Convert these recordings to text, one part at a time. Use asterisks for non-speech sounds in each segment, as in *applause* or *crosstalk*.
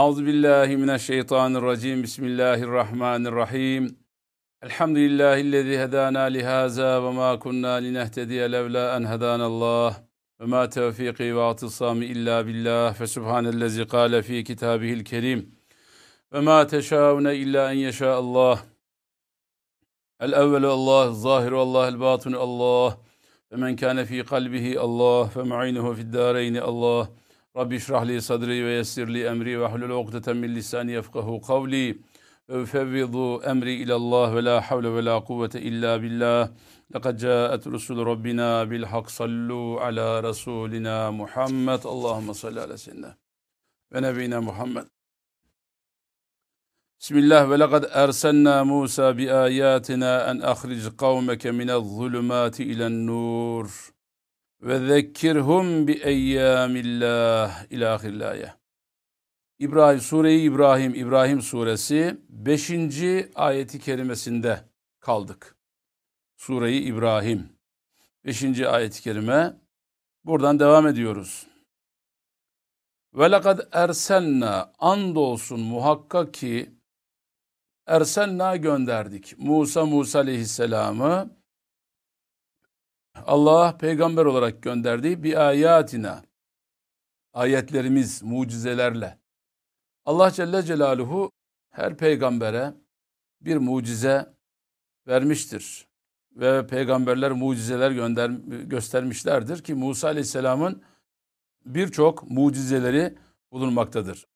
Euzu billahi mineşşeytanirracim. Bismillahirrahmanirrahim. Elhamdülillahi'llezî hedâna lihâzâ ve mâ kunnâ linehtediye levlâ en hedânallah. Ve mâ tevfîkî ve atisâmi illâ billah. Fe subhanellezî kâle fî kitâbihil kerîm. Ve mâ teşâune illâ en yeşâallah. El evvelu Allah, zahiru Allah, el batinu Allah. Ve men kâne fî kalbihi Allah. Fe mu'inuhu fid dâreyni Allah. Rabbi şrah li sadri ve yessir li emri ve hlul ukdeten min lisani yefkahu kavli ve fevvidu emri ilallah ve la havle ve la kuvvete illa billah. Lekad caet rusul Rabbina bil hak sallu ala Resulina Muhammed. Allahümme salli ala seyyidina ve nebine Muhammed. Bismillah ve lekad ersenna Musa bi ayatina ve zekkirhum bi eyyamillah ilahil ayet. İbrahim Sure-i İbrahim İbrahim suresi 5. ayeti kerimesinde kaldık. Sure-i İbrahim 5. ayet-i kerime buradan devam ediyoruz. Ve lekad ersenna andolsun muhakkak ki ersenna gönderdik. Musa Musa aleyhisselamı Allah peygamber olarak gönderdiği bir ayatina ayetlerimiz mucizelerle Allah Celle Celaluhu her peygambere bir mucize vermiştir. Ve peygamberler mucizeler gönder, göstermişlerdir ki Musa Aleyhisselam'ın birçok mucizeleri bulunmaktadır.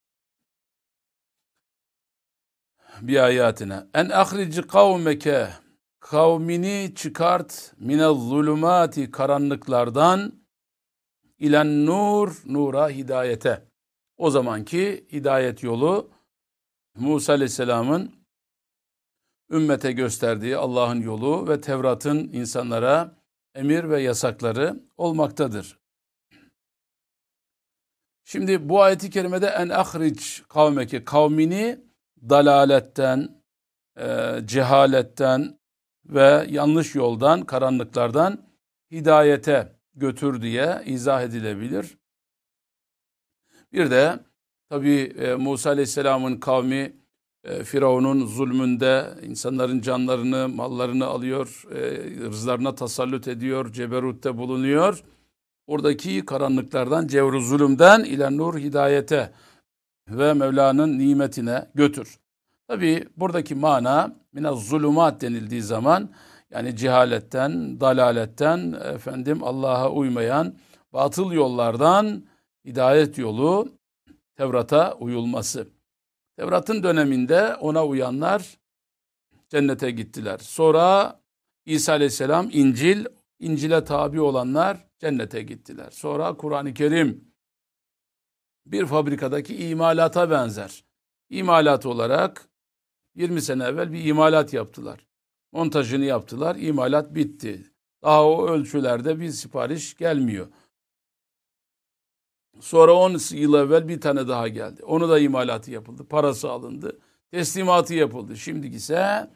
Bir ayetine en ahrici kavmeke kavmini çıkart minel zulümati karanlıklardan ilen nur nura hidayete. O zamanki hidayet yolu Musa Aleyhisselam'ın ümmete gösterdiği Allah'ın yolu ve Tevrat'ın insanlara emir ve yasakları olmaktadır. Şimdi bu ayeti kerimede en ahric kavmeki kavmini dalaletten, e, cehaletten, ve yanlış yoldan, karanlıklardan hidayete götür diye izah edilebilir. Bir de tabi e, Musa Aleyhisselam'ın kavmi e, Firavun'un zulmünde insanların canlarını, mallarını alıyor, e, rızlarına tasallut ediyor, ceberutta bulunuyor. Oradaki karanlıklardan, cevru zulümden ile nur hidayete ve Mevla'nın nimetine götür. Tabi buradaki mana minaz zulumat denildiği zaman yani cehaletten, dalaletten, efendim Allah'a uymayan batıl yollardan hidayet yolu Tevrat'a uyulması. Tevrat'ın döneminde ona uyanlar cennete gittiler. Sonra İsa Aleyhisselam İncil, İncil'e tabi olanlar cennete gittiler. Sonra Kur'an-ı Kerim bir fabrikadaki imalata benzer. İmalat olarak 20 sene evvel bir imalat yaptılar. Montajını yaptılar, imalat bitti. Daha o ölçülerde bir sipariş gelmiyor. Sonra 10 yıl evvel bir tane daha geldi. Onu da imalatı yapıldı. Parası alındı. Teslimatı yapıldı. Şimdiki ise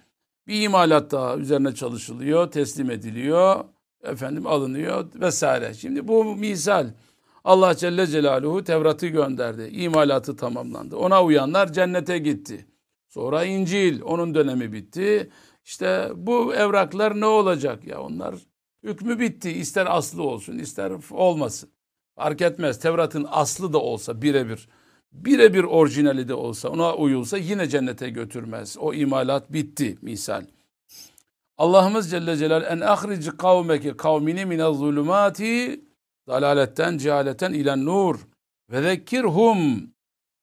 bir imalat daha üzerine çalışılıyor, teslim ediliyor, efendim alınıyor vesaire. Şimdi bu misal. Allah Celle Celaluhu Tevrat'ı gönderdi. İmalatı tamamlandı. Ona uyanlar cennete gitti. Sonra İncil, onun dönemi bitti. İşte bu evraklar ne olacak ya onlar? Hükmü bitti. İster aslı olsun, ister olmasın. Fark etmez. Tevrat'ın aslı da olsa birebir, birebir orijinali de olsa, ona uyulsa yine cennete götürmez. O imalat bitti misal. Allah'ımız Celle Celal en ahrici kavmeki kavmini mine zulümati dalaletten, cehaleten ilen nur ve zekkirhum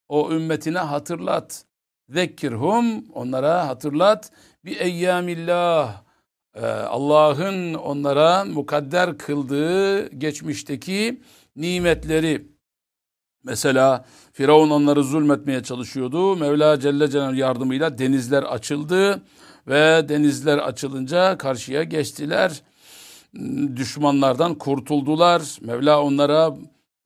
o ümmetine hatırlat. Zekkirhum onlara hatırlat bi eyyamillah ee, Allah'ın onlara mukadder kıldığı geçmişteki nimetleri mesela Firavun onları zulmetmeye çalışıyordu. Mevla Celle Celaluhu yardımıyla denizler açıldı ve denizler açılınca karşıya geçtiler. Düşmanlardan kurtuldular. Mevla onlara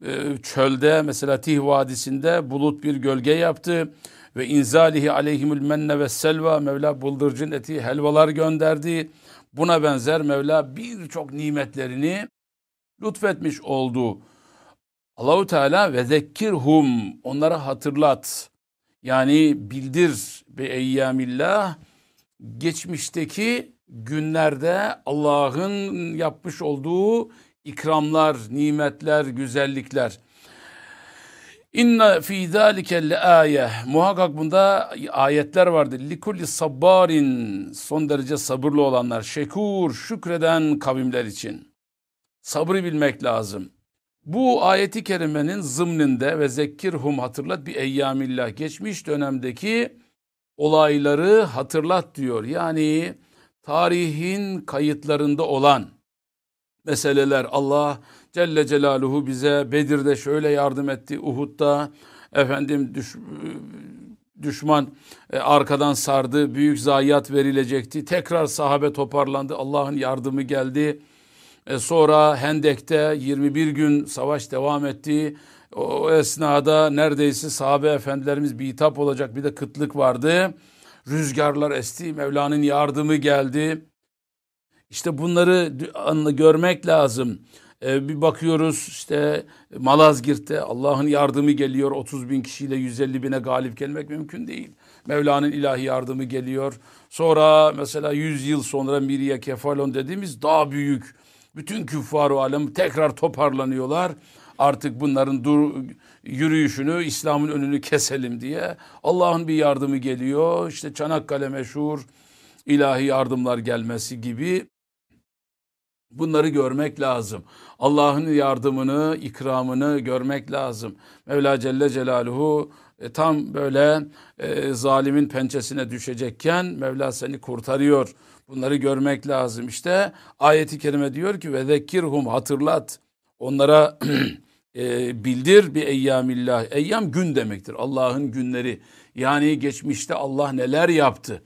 e, çölde mesela Tih Vadisi'nde bulut bir gölge yaptı ve inzalihi aleyhimül menne ve selva Mevla bıldırcın eti helvalar gönderdi. Buna benzer Mevla birçok nimetlerini lütfetmiş oldu. Allahu Teala ve zekkirhum onlara hatırlat. Yani bildir be eyyamillah geçmişteki günlerde Allah'ın yapmış olduğu ikramlar, nimetler, güzellikler. İnne fi zalike aye. Muhakkak bunda ayetler vardır. Likulli sabbarin son derece sabırlı olanlar, şekur şükreden kavimler için. Sabrı bilmek lazım. Bu ayeti kerimenin zımninde ve zekkirhum hatırlat bir eyyamillah geçmiş dönemdeki olayları hatırlat diyor. Yani tarihin kayıtlarında olan meseleler Allah Celle Celaluhu bize Bedir'de şöyle yardım etti, Uhud'da efendim düş, düşman e, arkadan sardı, büyük zayiat verilecekti. Tekrar sahabe toparlandı, Allah'ın yardımı geldi. E, sonra Hendek'te 21 gün savaş devam etti. O esnada neredeyse sahabe efendilerimiz bitap olacak bir de kıtlık vardı. Rüzgarlar esti, Mevla'nın yardımı geldi. İşte bunları görmek lazım. Ee, bir bakıyoruz işte Malazgirt'te Allah'ın yardımı geliyor. 30 bin kişiyle 150 bine galip gelmek mümkün değil. Mevla'nın ilahi yardımı geliyor. Sonra mesela 100 yıl sonra Miriye Kefalon dediğimiz daha büyük. Bütün küffar alem tekrar toparlanıyorlar. Artık bunların dur, yürüyüşünü, İslam'ın önünü keselim diye Allah'ın bir yardımı geliyor. İşte Çanakkale meşhur ilahi yardımlar gelmesi gibi Bunları görmek lazım. Allah'ın yardımını, ikramını görmek lazım. Mevla Celle Celaluhu e, tam böyle e, zalimin pençesine düşecekken Mevla seni kurtarıyor. Bunları görmek lazım. İşte ayeti kerime diyor ki ve zekirhum hatırlat. Onlara *clears throat* e, bildir bir eyyamillah. Eyyam gün demektir. Allah'ın günleri. Yani geçmişte Allah neler yaptı.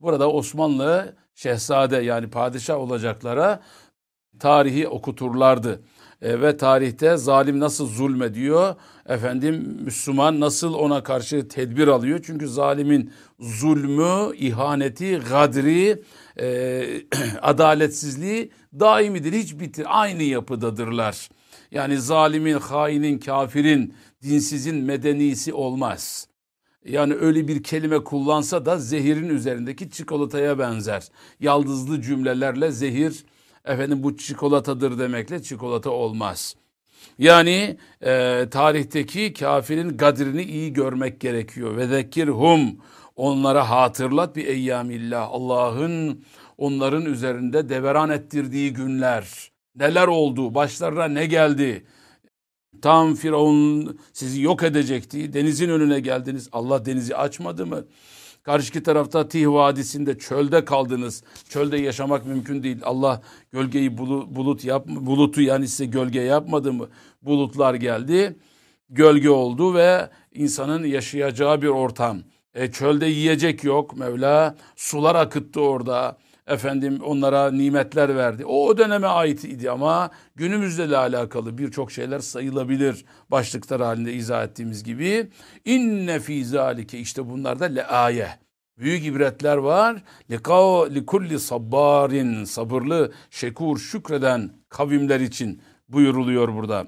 Burada Osmanlı şehzade yani padişah olacaklara tarihi okuturlardı. E, ve tarihte zalim nasıl zulmediyor, efendim Müslüman nasıl ona karşı tedbir alıyor. Çünkü zalimin zulmü, ihaneti, gadri, e, *clears throat* adaletsizliği daimidir, hiç bitir. Aynı yapıdadırlar. Yani zalimin, hainin, kafirin, dinsizin medenisi olmaz. Yani öyle bir kelime kullansa da zehirin üzerindeki çikolataya benzer. Yaldızlı cümlelerle zehir efendim bu çikolatadır demekle çikolata olmaz. Yani e, tarihteki kafirin kadrini iyi görmek gerekiyor. Ve zekirhum onlara hatırlat bir eyyamillah. Allah'ın onların üzerinde deveran ettirdiği günler. Neler oldu? Başlarına ne geldi? Tam Firavun sizi yok edecekti. Denizin önüne geldiniz. Allah denizi açmadı mı? Karşıki tarafta Tih Vadisi'nde çölde kaldınız. Çölde yaşamak mümkün değil. Allah gölgeyi bulut yap bulutu yani size gölge yapmadı mı? Bulutlar geldi. Gölge oldu ve insanın yaşayacağı bir ortam. E, çölde yiyecek yok. Mevla sular akıttı orada efendim onlara nimetler verdi. O, o döneme ait idi ama günümüzle de alakalı birçok şeyler sayılabilir. Başlıklar halinde izah ettiğimiz gibi. İnne fî zâlike işte bunlarda le aye. Büyük ibretler var. Li kulli sabbarin sabırlı, şekur, şükreden kavimler için buyuruluyor burada.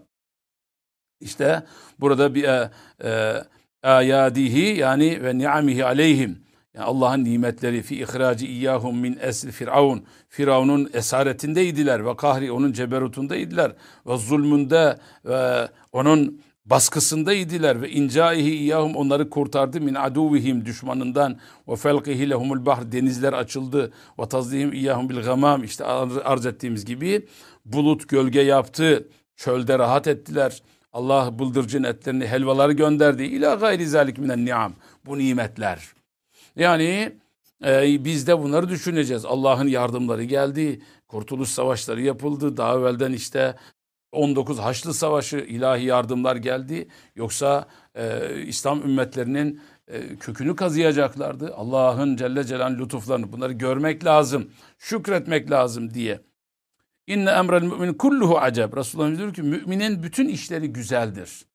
İşte burada bir e, e, ayadihi yani ve ni'amihi aleyhim yani Allah'ın nimetleri fi ihraci iyyahum min esl firavun. Firavun'un esaretindeydiler ve kahri onun ceberutundaydılar ve zulmünde ve onun baskısındaydılar ve incaihi iyyahum onları kurtardı min aduvihim düşmanından ve felqihi lehumul bahr denizler açıldı ve tazlihim iyyahum bil gamam işte arz ettiğimiz gibi bulut gölge yaptı çölde rahat ettiler. Allah bıldırcın etlerini helvaları gönderdi. İla gayri zalik minen ni'am. Bu nimetler. Yani e, biz de bunları düşüneceğiz. Allah'ın yardımları geldi. Kurtuluş savaşları yapıldı. Daha evvelden işte 19 Haçlı Savaşı ilahi yardımlar geldi. Yoksa e, İslam ümmetlerinin e, kökünü kazıyacaklardı. Allah'ın Celle Celal lütuflarını bunları görmek lazım. Şükretmek lazım diye. İnne emrel mümin kulluhu aceb. Resulullah diyor ki müminin bütün işleri güzeldir.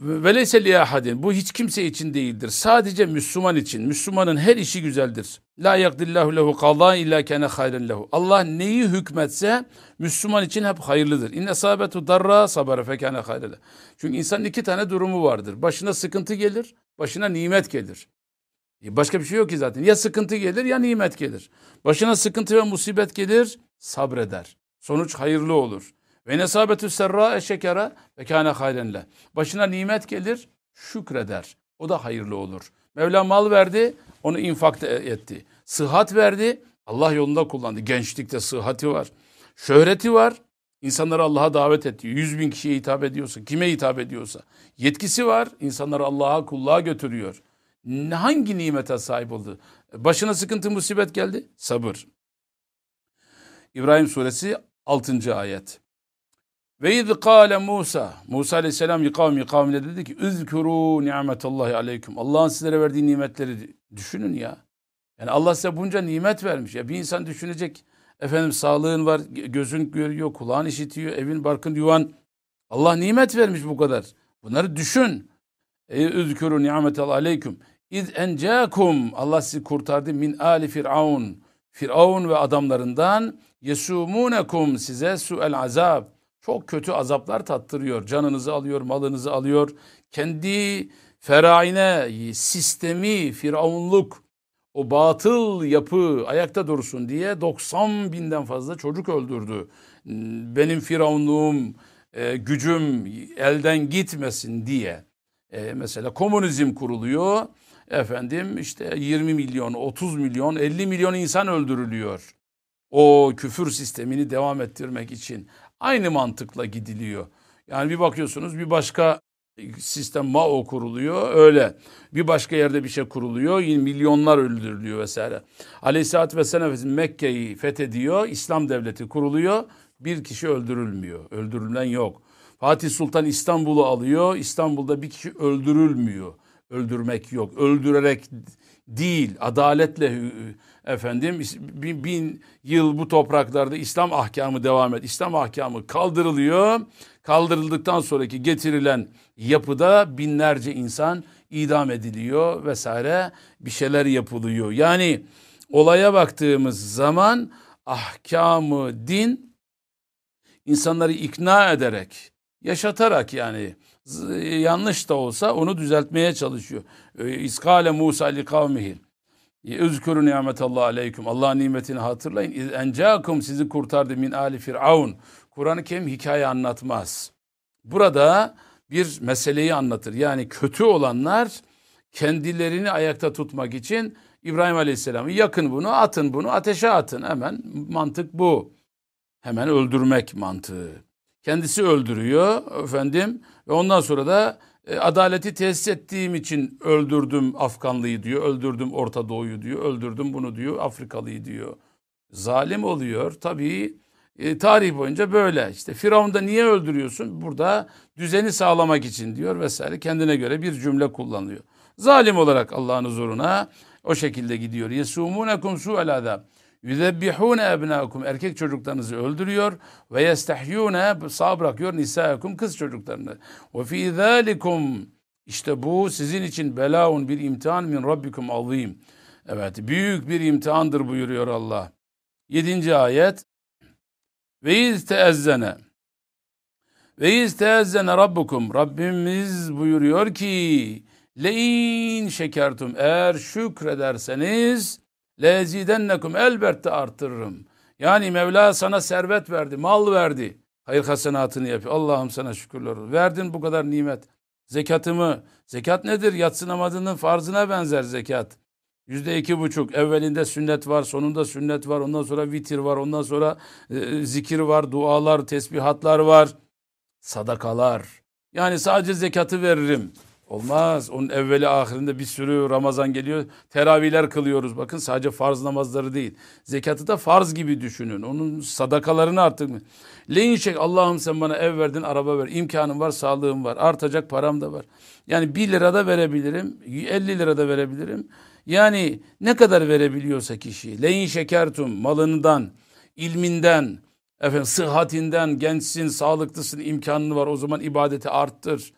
Veleyse li ahadin. Bu hiç kimse için değildir. Sadece Müslüman için. Müslümanın her işi güzeldir. La yakdillahu lehu qada illa kana hayran lehu. Allah neyi hükmetse Müslüman için hep hayırlıdır. İnne sabetu darra sabara fekane hayran Çünkü insanın iki tane durumu vardır. Başına sıkıntı gelir, başına nimet gelir. E, başka bir şey yok ki zaten. Ya sıkıntı gelir ya nimet gelir. Başına sıkıntı ve musibet gelir, sabreder. Sonuç hayırlı olur. Ve nesabetü serra şekera ve kâne hayrenle. Başına nimet gelir, şükreder. O da hayırlı olur. Mevla mal verdi, onu infak etti. Sıhhat verdi, Allah yolunda kullandı. Gençlikte sıhhati var. Şöhreti var, insanları Allah'a davet etti. Yüz bin kişiye hitap ediyorsa, kime hitap ediyorsa. Yetkisi var, insanları Allah'a kulluğa götürüyor. Hangi nimete sahip oldu? Başına sıkıntı musibet geldi, sabır. İbrahim suresi 6. ayet. Ve iz kâle Musa. Musa aleyhisselam kavmi kavmine dedi ki Üzkürû ni'metallahi aleyküm. Allah'ın sizlere verdiği nimetleri düşünün ya. Yani Allah size bunca nimet vermiş. Ya bir insan düşünecek. Efendim sağlığın var, gözün görüyor, kulağın işitiyor, evin, barkın, yuvan. Allah nimet vermiş bu kadar. Bunları düşün. Üzkürû ni'metallahi aleyküm. İz encakum. Allah sizi kurtardı min ali firavun. Firavun ve adamlarından yesumunekum size su'el azab çok kötü azaplar tattırıyor. Canınızı alıyor, malınızı alıyor. Kendi feraine, sistemi, firavunluk, o batıl yapı ayakta dursun diye 90 binden fazla çocuk öldürdü. Benim firavunluğum, e, gücüm elden gitmesin diye. E, mesela komünizm kuruluyor. Efendim işte 20 milyon, 30 milyon, 50 milyon insan öldürülüyor. O küfür sistemini devam ettirmek için. Aynı mantıkla gidiliyor. Yani bir bakıyorsunuz bir başka sistem Mao kuruluyor öyle. Bir başka yerde bir şey kuruluyor yine milyonlar öldürülüyor vesaire. Aleyhisselatü Vesselam Mekke'yi fethediyor İslam devleti kuruluyor bir kişi öldürülmüyor öldürülen yok. Fatih Sultan İstanbul'u alıyor İstanbul'da bir kişi öldürülmüyor öldürmek yok öldürerek değil adaletle efendim bin, bin yıl bu topraklarda İslam ahkamı devam et. İslam ahkamı kaldırılıyor. Kaldırıldıktan sonraki getirilen yapıda binlerce insan idam ediliyor vesaire bir şeyler yapılıyor. Yani olaya baktığımız zaman ahkamı din insanları ikna ederek, yaşatarak yani yanlış da olsa onu düzeltmeye çalışıyor. İskale Musa li kavmihi. Üzkürü nimetallah aleyküm. Allah'ın nimetini hatırlayın. Encakum sizi kurtardı min ali firavun. Kur'an-ı Kerim hikaye anlatmaz. Burada bir meseleyi anlatır. Yani kötü olanlar kendilerini ayakta tutmak için İbrahim Aleyhisselam'ı yakın bunu, atın bunu, ateşe atın. Hemen mantık bu. Hemen öldürmek mantığı. Kendisi öldürüyor efendim ve ondan sonra da e, adaleti tesis ettiğim için öldürdüm Afganlıyı diyor, öldürdüm Orta Doğu'yu diyor, öldürdüm bunu diyor, Afrikalıyı diyor. Zalim oluyor. Tabii e, tarih boyunca böyle. İşte Firavun'da niye öldürüyorsun? Burada düzeni sağlamak için diyor vesaire. Kendine göre bir cümle kullanıyor. Zalim olarak Allah'ın huzuruna o şekilde gidiyor. Yesumunekum su'el azab. Yüzebbihune ebnâkum erkek çocuklarınızı öldürüyor ve yestehyûne sağ bırakıyor nisâekum kız çocuklarını. Ve fî zâlikum işte bu sizin için belaun bir imtihan min rabbikum azim. Evet büyük bir imtihandır buyuruyor Allah. Yedinci ayet. Ve iz teezzene. Ve iz teezzene rabbukum. Rabbimiz buyuruyor ki lein şekertum eğer şükrederseniz lezidennekum elbette arttırırım. Yani Mevla sana servet verdi, mal verdi. Hayır hasenatını yapıyor. Allah'ım sana şükürler olsun. Verdin bu kadar nimet. Zekatımı, zekat nedir? Yatsı namazının farzına benzer zekat. Yüzde iki buçuk. Evvelinde sünnet var, sonunda sünnet var, ondan sonra vitir var, ondan sonra e, zikir var, dualar, tesbihatlar var. Sadakalar. Yani sadece zekatı veririm. Olmaz. Onun evveli ahirinde bir sürü Ramazan geliyor. Teravihler kılıyoruz. Bakın sadece farz namazları değil. Zekatı da farz gibi düşünün. Onun sadakalarını artık. Leyin şey Allah'ım sen bana ev verdin, araba ver. İmkanım var, sağlığım var. Artacak param da var. Yani 1 lira da verebilirim. 50 lira da verebilirim. Yani ne kadar verebiliyorsa kişi. Leyin şekertum malından, ilminden, efendim sıhhatinden, gençsin, sağlıklısın, imkanın var. O zaman ibadeti arttır.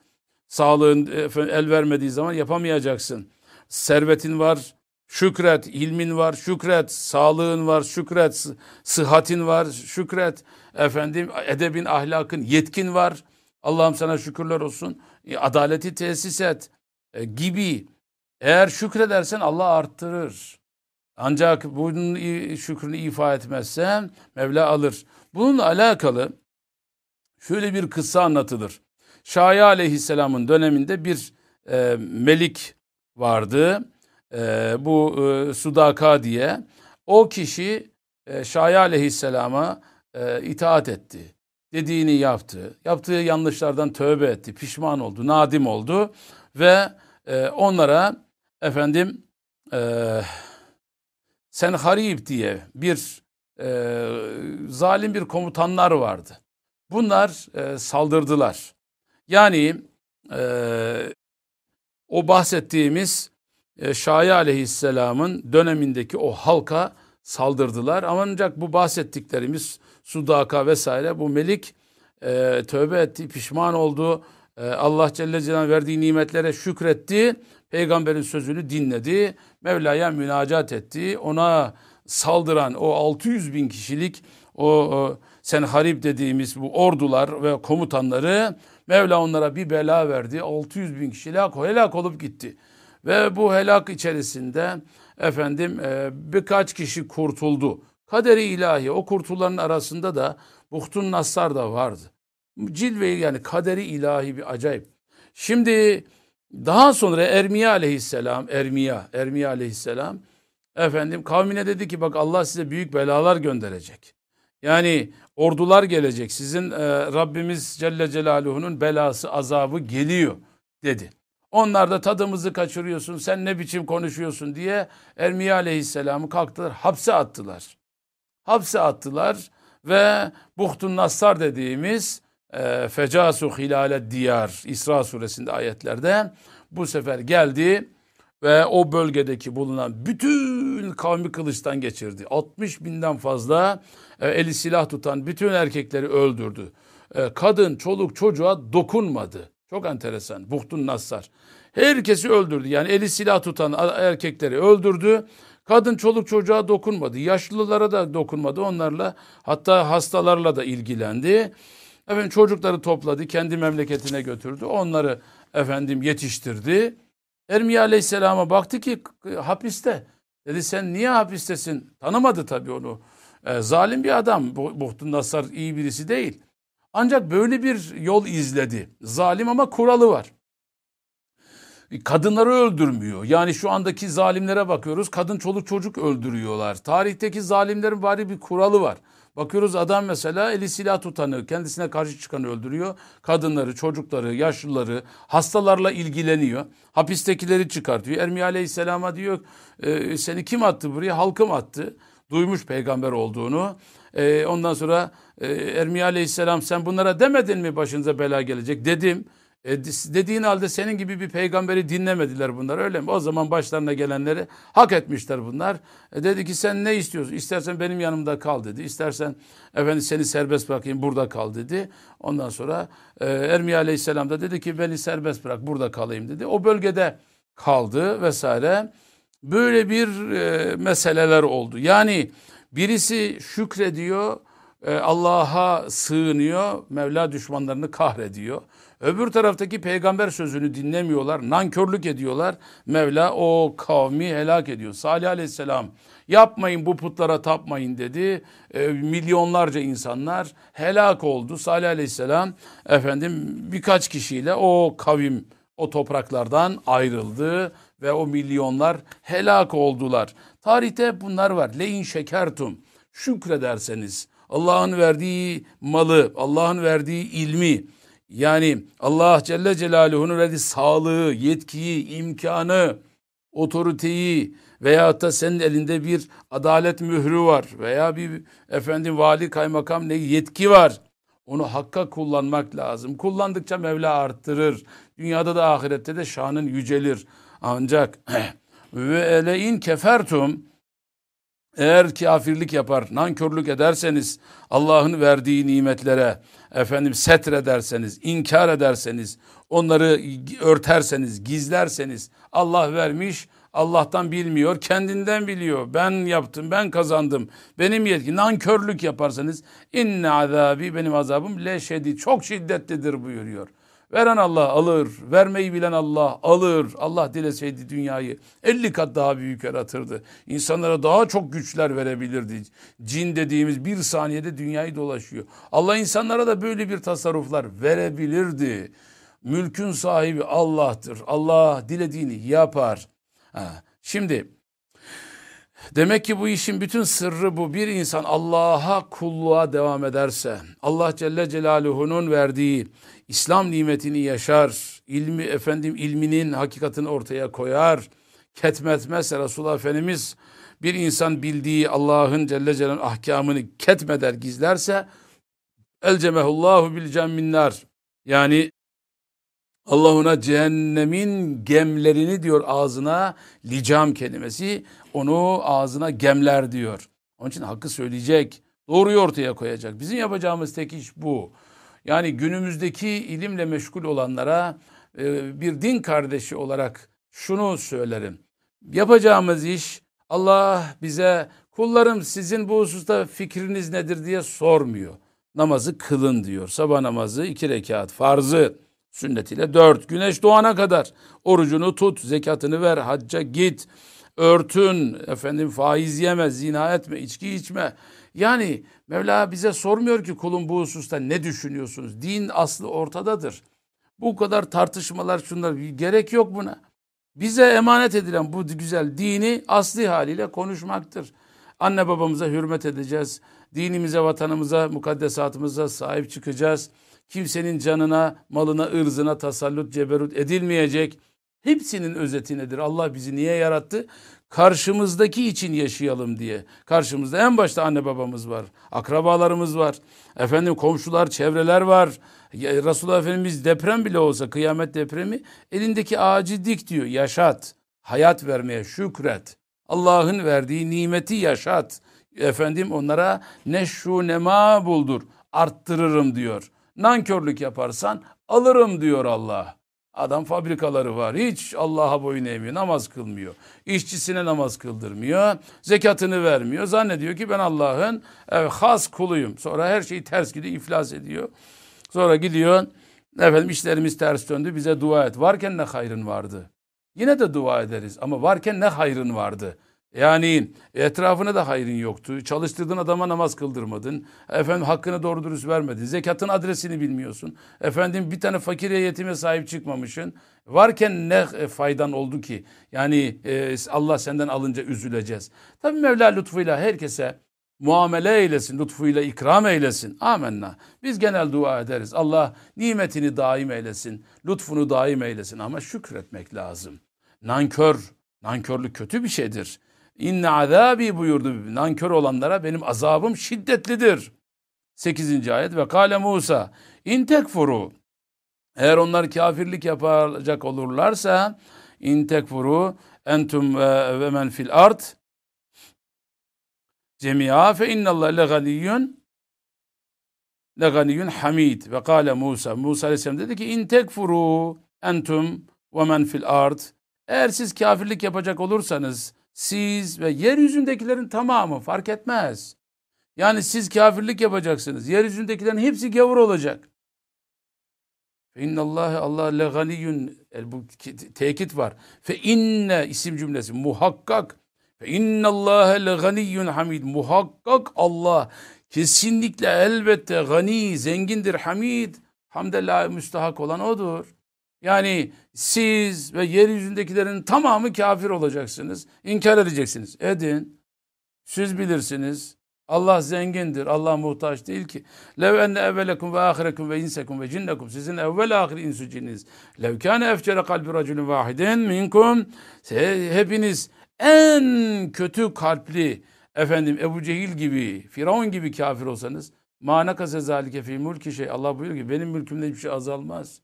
Sağlığın el vermediği zaman yapamayacaksın. Servetin var, şükret. ilmin var, şükret. Sağlığın var, şükret. Sıhhatin var, şükret. Efendim edebin, ahlakın, yetkin var. Allah'ım sana şükürler olsun. E, adaleti tesis et e, gibi. Eğer şükredersen Allah arttırır. Ancak bunun şükrünü ifa etmezsen Mevla alır. Bununla alakalı şöyle bir kıssa anlatılır. Şaya aleyhisselamın döneminde bir e, melik vardı. E, bu e, Sudaka diye. O kişi e, Şaya aleyhisselama e, itaat etti. Dediğini yaptı. Yaptığı yanlışlardan tövbe etti. Pişman oldu. Nadim oldu. Ve e, onlara efendim e, sen Harib diye bir e, zalim bir komutanlar vardı. Bunlar e, saldırdılar. Yani e, o bahsettiğimiz e, Şaya aleyhisselamın dönemindeki o halka saldırdılar. Ancak bu bahsettiklerimiz Sudaka vesaire bu melik e, tövbe etti, pişman oldu. E, Allah Celle Celaluhu verdiği nimetlere şükretti. Peygamberin sözünü dinledi. Mevla'ya münacat etti. Ona saldıran o 600 bin kişilik o, o Senharib dediğimiz bu ordular ve komutanları Mevla onlara bir bela verdi. 600 bin kişi helak, helak olup gitti. Ve bu helak içerisinde efendim e, birkaç kişi kurtuldu. Kaderi ilahi o kurtulanın arasında da Buhtun Nassar da vardı. Cilve yani kaderi ilahi bir acayip. Şimdi daha sonra Ermiya aleyhisselam, Ermiya, Ermiya aleyhisselam efendim kavmine dedi ki bak Allah size büyük belalar gönderecek. Yani ordular gelecek. Sizin e, Rabbimiz Celle Celaluhu'nun belası, azabı geliyor dedi. Onlar da tadımızı kaçırıyorsun, sen ne biçim konuşuyorsun diye Ermiya Aleyhisselam'ı kalktılar, hapse attılar. Hapse attılar ve Buhtun Nassar dediğimiz e, Fecasu Hilale Diyar İsra suresinde ayetlerde bu sefer geldi ve o bölgedeki bulunan bütün kavmi kılıçtan geçirdi. 60 binden fazla e, eli silah tutan bütün erkekleri öldürdü. E, kadın, çoluk, çocuğa dokunmadı. Çok enteresan. Buhtun Nassar. Herkesi öldürdü. Yani eli silah tutan erkekleri öldürdü. Kadın çoluk çocuğa dokunmadı. Yaşlılara da dokunmadı. Onlarla hatta hastalarla da ilgilendi. Efendim çocukları topladı. Kendi memleketine götürdü. Onları efendim yetiştirdi. Ermiye Aleyhisselam'a baktı ki hapiste. Dedi sen niye hapistesin? Tanımadı tabii onu. E, zalim bir adam. Buhtun Nasar iyi birisi değil. Ancak böyle bir yol izledi. Zalim ama kuralı var. Kadınları öldürmüyor. Yani şu andaki zalimlere bakıyoruz. Kadın çoluk çocuk öldürüyorlar. Tarihteki zalimlerin bari bir kuralı var. Bakıyoruz adam mesela eli silah tutanı, kendisine karşı çıkanı öldürüyor. Kadınları, çocukları, yaşlıları, hastalarla ilgileniyor. Hapistekileri çıkartıyor. Ermiye Aleyhisselam'a diyor e, seni kim attı buraya? Halkım attı. Duymuş peygamber olduğunu. E, ondan sonra e, Ermiye Aleyhisselam sen bunlara demedin mi başınıza bela gelecek? Dedim. E, dediğin halde senin gibi bir peygamberi dinlemediler bunlar öyle mi? O zaman başlarına gelenleri hak etmişler bunlar. E, dedi ki sen ne istiyorsun? İstersen benim yanımda kal dedi. İstersen efendim seni serbest bırakayım burada kal dedi. Ondan sonra e, Ermiye Aleyhisselam da dedi ki beni serbest bırak burada kalayım dedi. O bölgede kaldı vesaire. Böyle bir e, meseleler oldu. Yani birisi şükrediyor, e, Allah'a sığınıyor, Mevla düşmanlarını kahrediyor. Öbür taraftaki peygamber sözünü dinlemiyorlar, nankörlük ediyorlar. Mevla o kavmi helak ediyor. Salih aleyhisselam yapmayın bu putlara tapmayın dedi. E, milyonlarca insanlar helak oldu. Salih aleyhisselam efendim birkaç kişiyle o kavim o topraklardan ayrıldı ve o milyonlar helak oldular. Tarihte bunlar var. Leyin şekertum şükrederseniz Allah'ın verdiği malı, Allah'ın verdiği ilmi, yani Allah Celle Celaluhu'nun verdiği sağlığı, yetkiyi, imkanı, otoriteyi veya da senin elinde bir adalet mührü var veya bir efendim vali kaymakam ne yetki var. Onu hakka kullanmak lazım. Kullandıkça Mevla arttırır. Dünyada da ahirette de şanın yücelir. Ancak *clears throat* ve elein kefertum eğer kafirlik yapar, nankörlük ederseniz Allah'ın verdiği nimetlere efendim setrederseniz, inkar ederseniz, onları örterseniz, gizlerseniz Allah vermiş, Allah'tan bilmiyor, kendinden biliyor. Ben yaptım, ben kazandım. Benim yetki nankörlük yaparsanız inne azabi benim azabım leşedi çok şiddetlidir buyuruyor. Veren Allah alır, vermeyi bilen Allah alır. Allah dileseydi dünyayı 50 kat daha büyük yaratırdı. İnsanlara daha çok güçler verebilirdi. Cin dediğimiz bir saniyede dünyayı dolaşıyor. Allah insanlara da böyle bir tasarruflar verebilirdi. Mülkün sahibi Allah'tır. Allah dilediğini yapar. Ha, şimdi demek ki bu işin bütün sırrı bu. Bir insan Allah'a kulluğa devam ederse, Allah Celle Celaluhu'nun verdiği İslam nimetini yaşar, ilmi efendim ilminin hakikatini ortaya koyar, ketmetmezse Resulullah Efendimiz bir insan bildiği Allah'ın Celle Celaluhu'nun ahkamını ketmeder, gizlerse elcemehullahu bil cemminnar yani Allah ona cehennemin gemlerini diyor ağzına licam kelimesi onu ağzına gemler diyor. Onun için hakkı söyleyecek, doğruyu ortaya koyacak. Bizim yapacağımız tek iş bu. Yani günümüzdeki ilimle meşgul olanlara e, bir din kardeşi olarak şunu söylerim. Yapacağımız iş Allah bize kullarım sizin bu hususta fikriniz nedir diye sormuyor. Namazı kılın diyor. Sabah namazı iki rekat farzı sünnetiyle dört. Güneş doğana kadar orucunu tut, zekatını ver, hacca git, örtün, efendim faiz yeme, zina etme, içki içme. Yani Mevla bize sormuyor ki kulun bu hususta ne düşünüyorsunuz? Din aslı ortadadır. Bu kadar tartışmalar şunlar gerek yok buna. Bize emanet edilen bu güzel dini asli haliyle konuşmaktır. Anne babamıza hürmet edeceğiz. Dinimize, vatanımıza, mukaddesatımıza sahip çıkacağız. Kimsenin canına, malına, ırzına tasallut, ceberut edilmeyecek. Hepsinin özeti nedir? Allah bizi niye yarattı? Karşımızdaki için yaşayalım diye. Karşımızda en başta anne babamız var. Akrabalarımız var. Efendim komşular, çevreler var. Resulullah Efendimiz deprem bile olsa kıyamet depremi elindeki ağacı dik diyor. Yaşat. Hayat vermeye şükret. Allah'ın verdiği nimeti yaşat. Efendim onlara neşru nema buldur. Arttırırım diyor. Nankörlük yaparsan alırım diyor Allah. Adam fabrikaları var. Hiç Allah'a boyun eğmiyor. Namaz kılmıyor. İşçisine namaz kıldırmıyor. Zekatını vermiyor. Zannediyor ki ben Allah'ın evet, has kuluyum. Sonra her şeyi ters gidiyor, iflas ediyor. Sonra gidiyor. Efendim işlerimiz ters döndü. Bize dua et. Varken ne hayrın vardı? Yine de dua ederiz. Ama varken ne hayrın vardı? Yani etrafına da hayrın yoktu. Çalıştırdığın adama namaz kıldırmadın. Efendim hakkını doğru dürüst vermedin. Zekatın adresini bilmiyorsun. Efendim bir tane fakire yetime sahip çıkmamışsın. Varken ne e, faydan oldu ki? Yani e, Allah senden alınca üzüleceğiz. Tabi Mevla lütfuyla herkese muamele eylesin, lütfuyla ikram eylesin. Amenna. Biz genel dua ederiz. Allah nimetini daim eylesin, lütfunu daim eylesin ama şükretmek lazım. Nankör, nankörlük kötü bir şeydir. İnne azabi buyurdu. Nankör olanlara benim azabım şiddetlidir. 8. ayet ve kale Musa in tekfuru eğer onlar kafirlik yapacak olurlarsa in tekfuru entum ve men fil art cemia fe innallah le ganiyyun le ganiyyun hamid ve kale Musa Musa aleyhisselam dedi ki in tekfuru entum ve men fil art eğer siz kafirlik yapacak olursanız siz ve yeryüzündekilerin tamamı fark etmez. Yani siz kafirlik yapacaksınız. Yeryüzündekilerin hepsi gavur olacak. İnnallâhe Allah le ganiyyun bu tekit var. Fe inne isim cümlesi muhakkak. Fe innallâhe le ganiyyun hamid. Muhakkak Allah kesinlikle elbette gani, zengindir, hamid. Hamdülillah müstahak olan odur. Yani siz ve yeryüzündekilerin tamamı kafir olacaksınız. İnkar edeceksiniz. Edin. Siz bilirsiniz. Allah zengindir. Allah muhtaç değil ki. Lev enne evvelekum ve ahirekum ve insekum ve cinnekum. Sizin evvel ahir insu cinniz. Lev kâne efcere kalbi raculun vahidin minkum. Hepiniz en kötü kalpli efendim Ebu Cehil gibi, Firavun gibi kafir olsanız ma nekase zalike mulki şey. Allah buyuruyor ki benim mülkümde hiçbir şey azalmaz.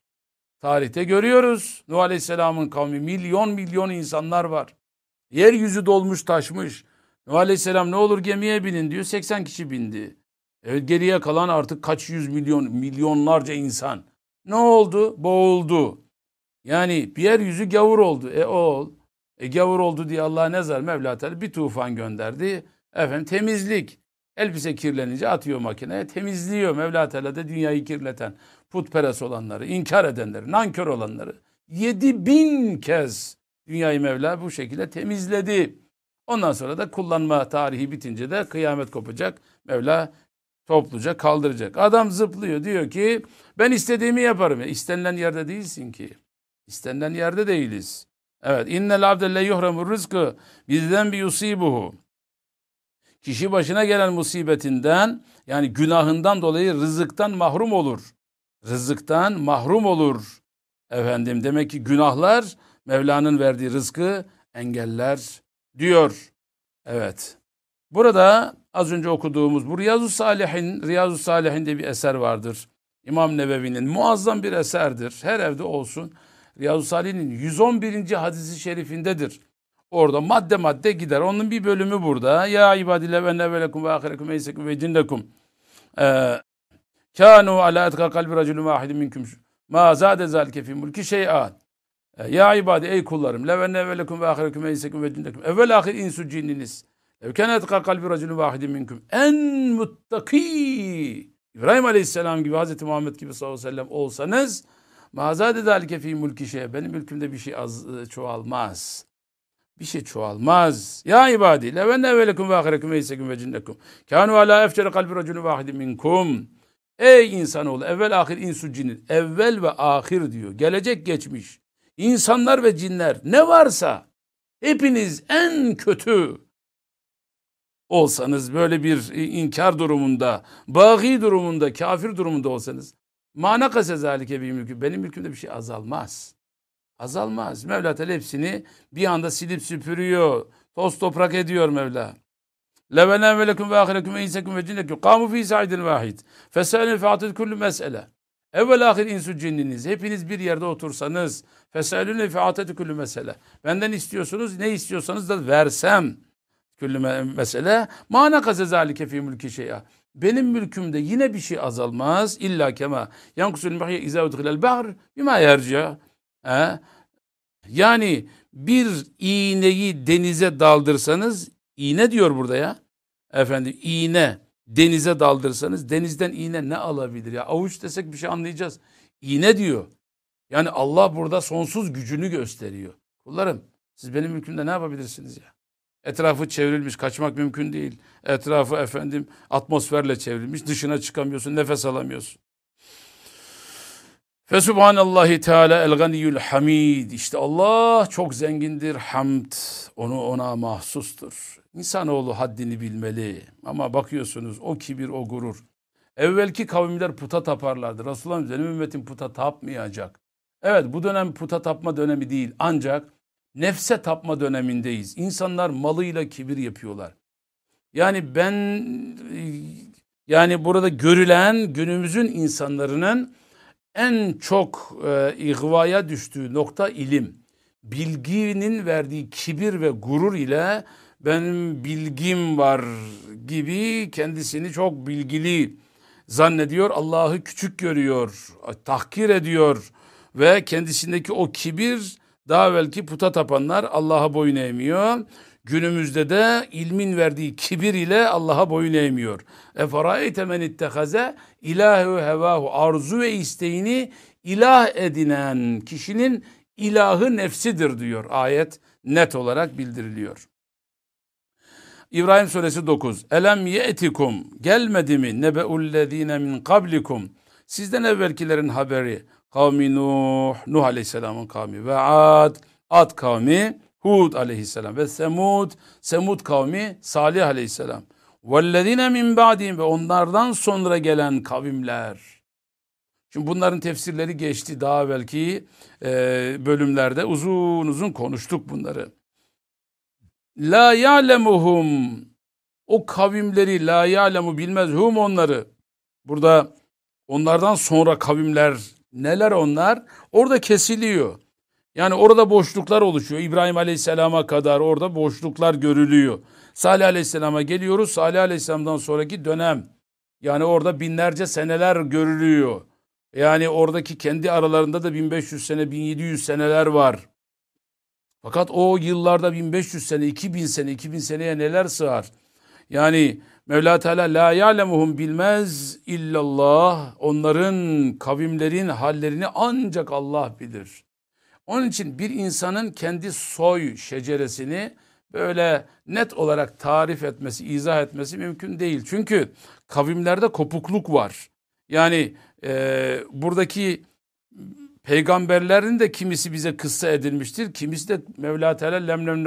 Tarihte görüyoruz. Nuh Aleyhisselam'ın kavmi milyon milyon insanlar var. Yeryüzü dolmuş taşmış. Nuh Aleyhisselam ne olur gemiye binin diyor. 80 kişi bindi. Evet geriye kalan artık kaç yüz milyon, milyonlarca insan. Ne oldu? Boğuldu. Yani bir yeryüzü gavur oldu. E oğul. E gavur oldu diye Allah ne zar Mevla Teala bir tufan gönderdi. Efendim temizlik. Elbise kirlenince atıyor makineye temizliyor. Mevla Teala da dünyayı kirleten putperest olanları, inkar edenleri, nankör olanları yedi bin kez dünyayı Mevla bu şekilde temizledi. Ondan sonra da kullanma tarihi bitince de kıyamet kopacak. Mevla topluca kaldıracak. Adam zıplıyor diyor ki ben istediğimi yaparım. Ya, istenilen yerde değilsin ki. İstenilen yerde değiliz. Evet. İnnel abde le yuhremu rızkı bizden bir yusibuhu. Kişi başına gelen musibetinden yani günahından dolayı rızıktan mahrum olur. Rızıktan mahrum olur. Efendim demek ki günahlar Mevla'nın verdiği rızkı engeller diyor. Evet. Burada az önce okuduğumuz bu Riyazu Salihin, Riyazu Salihin'de bir eser vardır. İmam Nevevi'nin muazzam bir eserdir. Her evde olsun. Riyazu Salih'in 111. hadisi şerifindedir. Orada madde madde gider. Onun bir bölümü burada. Ya ibadile ve nevelekum ve ahirekum ve isekum ve cinnekum. Ee, Kânu ala etka kalbi raculun vahidin minkum. Ma zâde zâlike fî mulki şey'an. Ee, ya ibadi ey kullarım. Levenne evvelekum ve ahirekum ve isekum ve cinnekum. Evvel ahir insu cinniniz. Ev kâne etka kalbi raculun vahidin minkum. En muttaki. İbrahim Aleyhisselam gibi Hazreti Muhammed gibi sallallahu aleyhi ve sellem olsanız ma zâde zâlike fî mulki şey. Benim mülkümde bir şey az e, çoğalmaz bir şey çoğalmaz. Ya ibadi levenne evvelekum ve ahirekum ve isekum ve cinnekum. Kanu ala efcere kalbi raculun vahidin minkum. Ey insanoğlu evvel ahir insu cinin. Evvel ve ahir diyor. Gelecek geçmiş. İnsanlar ve cinler ne varsa hepiniz en kötü olsanız böyle bir inkar durumunda, bagi durumunda, kafir durumunda olsanız mana kase zalike bir mülkü. Benim mülkümde bir şey azalmaz. Azalmaz. Mevla hepsini bir anda silip süpürüyor. Toz toprak ediyor Mevla. Ahirekum ve insekum ve cinnekum. Kamu fi sa'idin vahid. Fesâlin fe'atil kullu mes'ele. Evvel ahir insu cinniniz. Hepiniz bir yerde otursanız. Fesâlin fe'atil kullu mesele. Benden istiyorsunuz. Ne istiyorsanız da versem. Kullu mesele. Mana kaze zâlike fî mülki şey'a. Benim mülkümde yine bir şey azalmaz. İlla kema. Yankusul mihye izâ udhilel bahr. Bima yerca. He? Yani bir iğneyi denize daldırsanız, iğne diyor burada ya. Efendim iğne denize daldırsanız denizden iğne ne alabilir ya? Avuç desek bir şey anlayacağız. İğne diyor. Yani Allah burada sonsuz gücünü gösteriyor. Kullarım siz benim mülkümde ne yapabilirsiniz ya? Etrafı çevrilmiş, kaçmak mümkün değil. Etrafı efendim atmosferle çevrilmiş, dışına çıkamıyorsun, nefes alamıyorsun. Fe subhanallahi teala el ganiyyul hamid. İşte Allah çok zengindir. Hamd onu ona mahsustur. İnsanoğlu haddini bilmeli. Ama bakıyorsunuz o kibir, o gurur. Evvelki kavimler puta taparlardı. Resulullah benim ümmetim puta tapmayacak. Evet bu dönem puta tapma dönemi değil. Ancak nefse tapma dönemindeyiz. İnsanlar malıyla kibir yapıyorlar. Yani ben yani burada görülen günümüzün insanların en çok e, ihvaya düştüğü nokta ilim. Bilginin verdiği kibir ve gurur ile benim bilgim var gibi kendisini çok bilgili zannediyor. Allah'ı küçük görüyor, tahkir ediyor ve kendisindeki o kibir daha belki puta tapanlar Allah'a boyun eğmiyor. Günümüzde de ilmin verdiği kibir ile Allah'a boyun eğmiyor. Eferayte men ittehaze ilahu hevahu arzu ve isteğini ilah edinen kişinin ilahı nefsidir diyor ayet net olarak bildiriliyor. İbrahim suresi 9. Elem ye'tikum gelmedi mi nebeullezine min kablikum sizden evvelkilerin haberi kavmi Nuh Nuh aleyhisselamın kavmi ve Ad Ad kavmi Hud aleyhisselam ve Semud, Semud kavmi Salih aleyhisselam. وَالَّذِينَ min ba'dihim ve onlardan sonra gelen kavimler. Şimdi bunların tefsirleri geçti daha belki e, bölümlerde uzun uzun konuştuk bunları. La ya'lemuhum o kavimleri la ya'lemu bilmez hum onları. Burada onlardan sonra kavimler neler onlar? Orada kesiliyor. Yani orada boşluklar oluşuyor. İbrahim Aleyhisselam'a kadar orada boşluklar görülüyor. Salih Aleyhisselam'a geliyoruz. Salih Aleyhisselam'dan sonraki dönem. Yani orada binlerce seneler görülüyor. Yani oradaki kendi aralarında da 1500 sene, 1700 seneler var. Fakat o yıllarda 1500 sene, 2000 sene, 2000 seneye neler sığar? Yani Mevla Teala la ya'lemuhum bilmez illallah. Onların kavimlerin hallerini ancak Allah bilir. Onun için bir insanın kendi soy şeceresini böyle net olarak tarif etmesi, izah etmesi mümkün değil. Çünkü kavimlerde kopukluk var. Yani e, buradaki peygamberlerin de kimisi bize kıssa edilmiştir. Kimisi de Mevla Teala lem, lem,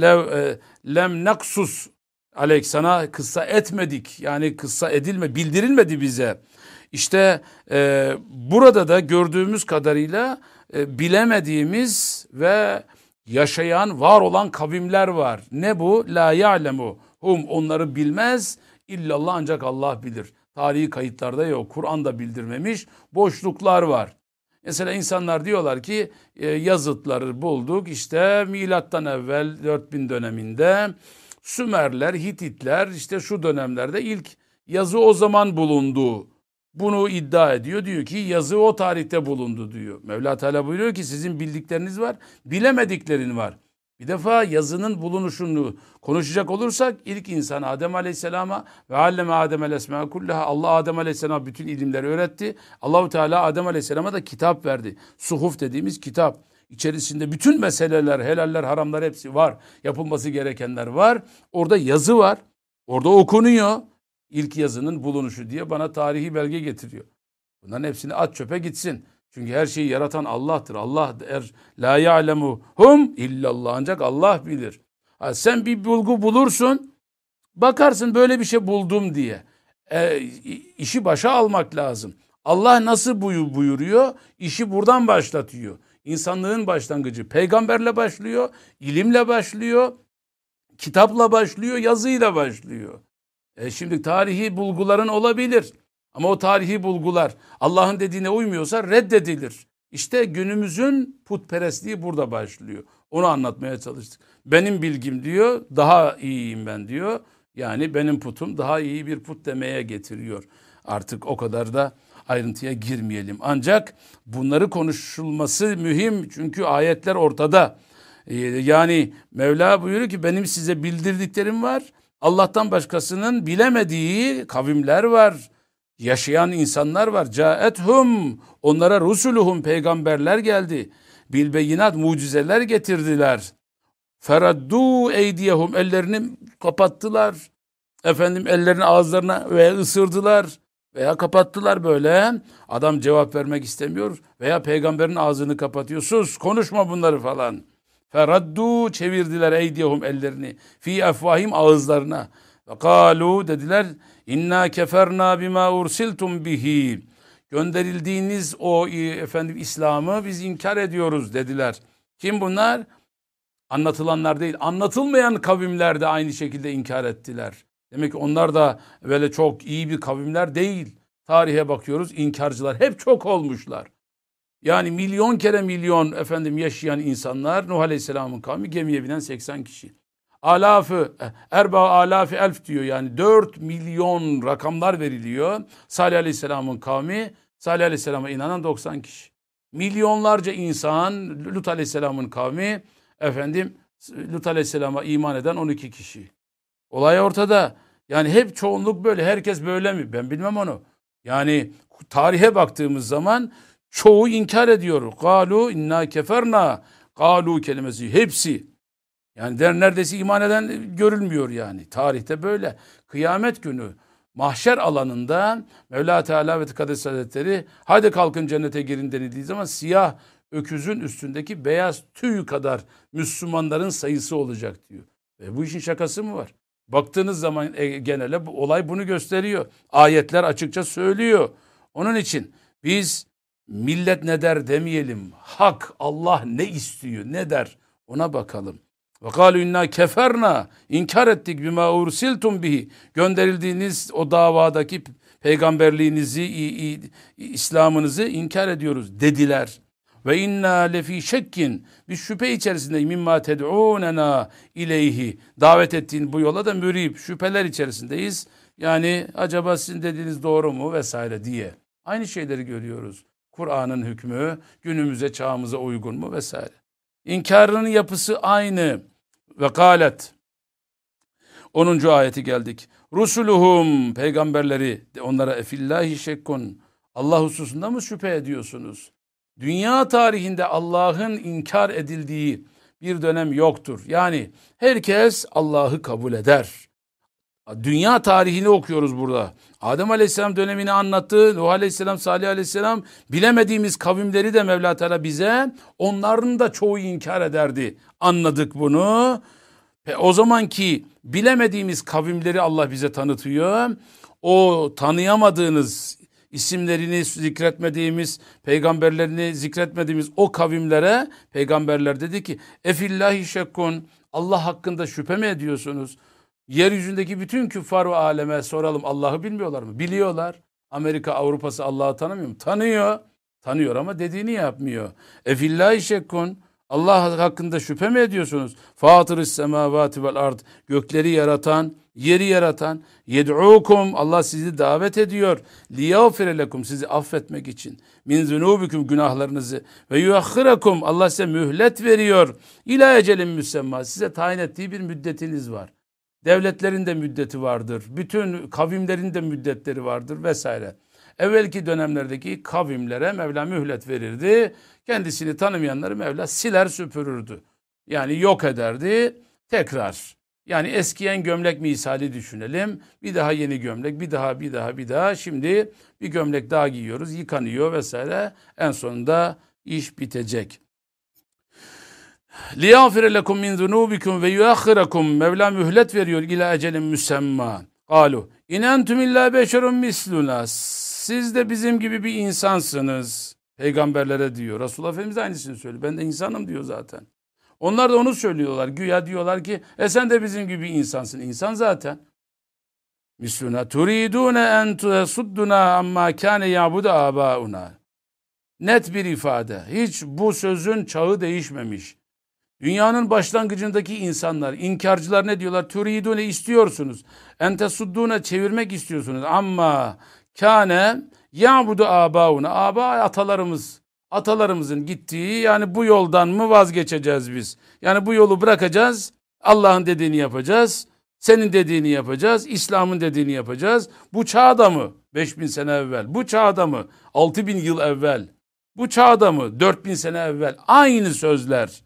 lem, e, lem naksus aleyk sana kıssa etmedik. Yani kıssa edilme, bildirilmedi bize. İşte e, burada da gördüğümüz kadarıyla e, bilemediğimiz ve yaşayan, var olan kavimler var. Ne bu? La ya'lemu hum onları bilmez illallah ancak Allah bilir. Tarihi kayıtlarda yok. Kur'an bildirmemiş. Boşluklar var. Mesela insanlar diyorlar ki e, yazıtları bulduk işte milattan evvel 4000 döneminde Sümerler, Hititler işte şu dönemlerde ilk yazı o zaman bulundu. Bunu iddia ediyor. Diyor ki yazı o tarihte bulundu diyor. Mevla Teala buyuruyor ki sizin bildikleriniz var, bilemediklerin var. Bir defa yazının bulunuşunu konuşacak olursak ilk insan Adem Aleyhisselam'a ve alleme Adem Aleyhisselam'a kullaha Allah Adem Aleyhisselam'a bütün ilimleri öğretti. Allahu Teala Adem Aleyhisselam'a da kitap verdi. Suhuf dediğimiz kitap. İçerisinde bütün meseleler, helaller, haramlar hepsi var. Yapılması gerekenler var. Orada yazı var. Orada okunuyor. İlk yazının bulunuşu diye bana tarihi belge getiriyor. Bunların hepsini at çöpe gitsin. Çünkü her şeyi yaratan Allah'tır. Allah der la ya'lemu hum illallah ancak Allah bilir. Ha, sen bir bulgu bulursun. Bakarsın böyle bir şey buldum diye. E, işi başa almak lazım. Allah nasıl buyuruyor? İşi buradan başlatıyor. İnsanlığın başlangıcı peygamberle başlıyor, ilimle başlıyor, kitapla başlıyor, yazıyla başlıyor. E şimdi tarihi bulguların olabilir. Ama o tarihi bulgular Allah'ın dediğine uymuyorsa reddedilir. İşte günümüzün putperestliği burada başlıyor. Onu anlatmaya çalıştık. Benim bilgim diyor daha iyiyim ben diyor. Yani benim putum daha iyi bir put demeye getiriyor. Artık o kadar da ayrıntıya girmeyelim. Ancak bunları konuşulması mühim çünkü ayetler ortada. Ee, yani Mevla buyuruyor ki benim size bildirdiklerim var. Allah'tan başkasının bilemediği kavimler var. Yaşayan insanlar var. Caethum onlara rusuluhum peygamberler geldi. Bilbeyinat mucizeler getirdiler. Feraddu eydiyehum ellerini kapattılar. Efendim ellerini ağızlarına ve ısırdılar veya kapattılar böyle. Adam cevap vermek istemiyor veya peygamberin ağzını kapatıyor. Sus konuşma bunları falan. Feraddu çevirdiler eydiyehum ellerini. Fi efvahim ağızlarına. Ve kalu dediler inna keferna bima ursiltum bihi. Gönderildiğiniz o e, efendim İslam'ı biz inkar ediyoruz dediler. Kim bunlar? Anlatılanlar değil. Anlatılmayan kavimler de aynı şekilde inkar ettiler. Demek ki onlar da böyle çok iyi bir kavimler değil. Tarihe bakıyoruz inkarcılar hep çok olmuşlar. Yani milyon kere milyon efendim yaşayan insanlar Nuh Aleyhisselam'ın kavmi gemiye binen 80 kişi. Alafı, erba alafı elf diyor yani 4 milyon rakamlar veriliyor. Salih Aleyhisselam'ın kavmi, Salih Aleyhisselam'a inanan 90 kişi. Milyonlarca insan, Lut Aleyhisselam'ın kavmi, efendim Lut Aleyhisselam'a iman eden 12 kişi. Olay ortada. Yani hep çoğunluk böyle. Herkes böyle mi? Ben bilmem onu. Yani tarihe baktığımız zaman çoğu inkar ediyor. Galu inna keferna. Galu kelimesi hepsi. Yani der neredeyse iman eden görülmüyor yani. Tarihte böyle. Kıyamet günü mahşer alanında Mevla Teala ve Tekaddes Hazretleri hadi kalkın cennete girin denildiği zaman siyah öküzün üstündeki beyaz tüy kadar Müslümanların sayısı olacak diyor. Ve bu işin şakası mı var? Baktığınız zaman e, genele bu olay bunu gösteriyor. Ayetler açıkça söylüyor. Onun için biz millet ne der demeyelim. Hak Allah ne istiyor ne der ona bakalım. Ve kalu inna keferna inkar ettik bima ursiltum bihi gönderildiğiniz o davadaki peygamberliğinizi İslam'ınızı inkar ediyoruz dediler. Ve inna lefi şekkin biz şüphe içerisinde mimma ted'unena ileyhi davet ettiğin bu yola da mürib şüpheler içerisindeyiz. Yani acaba sizin dediğiniz doğru mu vesaire diye. Aynı şeyleri görüyoruz. Kur'an'ın hükmü günümüze çağımıza uygun mu vesaire. İnkarının yapısı aynı. Ve galet. 10. ayeti geldik. Rusuluhum peygamberleri onlara efillahi şekkun. Allah hususunda mı şüphe ediyorsunuz? Dünya tarihinde Allah'ın inkar edildiği bir dönem yoktur. Yani herkes Allah'ı kabul eder. Dünya tarihini okuyoruz burada. Adem Aleyhisselam dönemini anlattı. Nuh Aleyhisselam, Salih Aleyhisselam bilemediğimiz kavimleri de Mevla Teala bize onların da çoğu inkar ederdi. Anladık bunu. Ve o zamanki bilemediğimiz kavimleri Allah bize tanıtıyor. O tanıyamadığınız isimlerini zikretmediğimiz, peygamberlerini zikretmediğimiz o kavimlere peygamberler dedi ki Efillahi şekkun Allah hakkında şüphe mi ediyorsunuz? Yeryüzündeki bütün küffar ve aleme soralım Allah'ı bilmiyorlar mı? Biliyorlar. Amerika, Avrupa'sı Allah'ı tanımıyor mu? Tanıyor. Tanıyor ama dediğini yapmıyor. Efillahi şekkun Allah hakkında şüphe mi ediyorsunuz? Fatırız semavati vel ard. Gökleri yaratan, yeri yaratan. Yed'ukum. Allah sizi davet ediyor. Liyağfire lekum. Sizi affetmek için. Min zunubikum günahlarınızı. Ve yuakhirakum. Allah size mühlet veriyor. İlâ ecelin müsemma. Size tayin ettiği bir müddetiniz var. Devletlerin de müddeti vardır. Bütün kavimlerin de müddetleri vardır vesaire. Evvelki dönemlerdeki kavimlere Mevla mühlet verirdi. Kendisini tanımayanları Mevla siler süpürürdü. Yani yok ederdi tekrar. Yani eskiyen gömlek misali düşünelim. Bir daha yeni gömlek, bir daha, bir daha, bir daha. Şimdi bir gömlek daha giyiyoruz, yıkanıyor vesaire. En sonunda iş bitecek. لِيَغْفِرَ لَكُمْ مِنْ ذُنُوبِكُمْ ve yuakhirakum Mevla mühlet veriyor ila ecelin müsemma. Kalu in entum illa beşerun misluna. Siz de bizim gibi bir insansınız. Peygamberlere diyor. Resulullah Efendimiz aynısını söylüyor. Ben de insanım diyor zaten. Onlar da onu söylüyorlar. Güya diyorlar ki e sen de bizim gibi insansın. İnsan zaten. Misluna turidune en tusudduna amma kâne yabudu abauna. Net bir ifade. Hiç bu sözün çağı değişmemiş. Dünyanın başlangıcındaki insanlar, inkarcılar ne diyorlar? Turidune istiyorsunuz. Ente suddune çevirmek istiyorsunuz. Ama kâne ya'budu abauna. Aba atalarımız. Atalarımızın gittiği yani bu yoldan mı vazgeçeceğiz biz? Yani bu yolu bırakacağız. Allah'ın dediğini yapacağız. Senin dediğini yapacağız. İslam'ın dediğini yapacağız. Bu çağda mı? 5000 sene evvel. Bu çağda mı? 6000 yıl evvel. Bu çağda mı? 4000 sene evvel. Aynı sözler.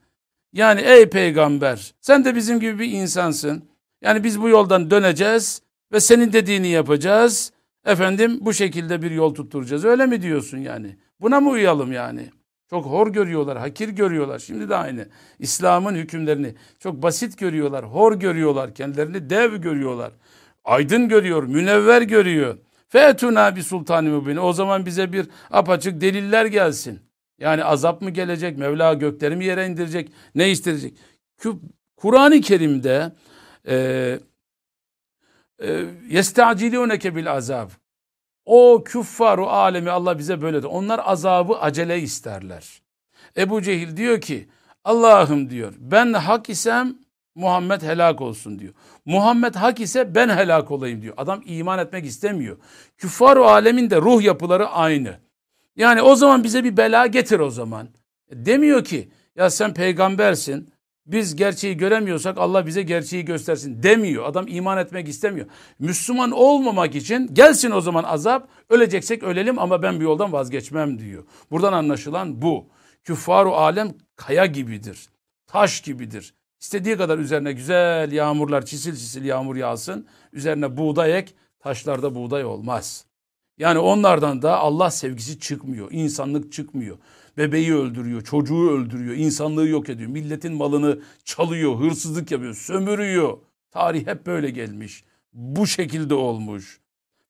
Yani ey peygamber sen de bizim gibi bir insansın. Yani biz bu yoldan döneceğiz ve senin dediğini yapacağız. Efendim bu şekilde bir yol tutturacağız. Öyle mi diyorsun yani? Buna mı uyalım yani? Çok hor görüyorlar, hakir görüyorlar. Şimdi de aynı. İslam'ın hükümlerini çok basit görüyorlar, hor görüyorlar. Kendilerini dev görüyorlar. Aydın görüyor, münevver görüyor. Fetuna bir sultan mübin. O zaman bize bir apaçık deliller gelsin. Yani azap mı gelecek? Mevla gökleri mi yere indirecek? Ne isteyecek? Kur'an-ı Kerim'de e, e, yestacilûneke bil azab. O küffaru alemi Allah bize böyle de. Onlar azabı acele isterler. Ebu Cehil diyor ki Allah'ım diyor ben hak isem Muhammed helak olsun diyor. Muhammed hak ise ben helak olayım diyor. Adam iman etmek istemiyor. Küffar-ı alemin de ruh yapıları aynı. Yani o zaman bize bir bela getir o zaman. Demiyor ki ya sen peygambersin. Biz gerçeği göremiyorsak Allah bize gerçeği göstersin demiyor. Adam iman etmek istemiyor. Müslüman olmamak için gelsin o zaman azap. Öleceksek ölelim ama ben bir yoldan vazgeçmem diyor. Buradan anlaşılan bu. Küffar-ı alem kaya gibidir. Taş gibidir. İstediği kadar üzerine güzel yağmurlar, çisil çisil yağmur yağsın. Üzerine buğday ek, taşlarda buğday olmaz. Yani onlardan da Allah sevgisi çıkmıyor. insanlık çıkmıyor. Bebeği öldürüyor, çocuğu öldürüyor, insanlığı yok ediyor. Milletin malını çalıyor, hırsızlık yapıyor, sömürüyor. Tarih hep böyle gelmiş. Bu şekilde olmuş.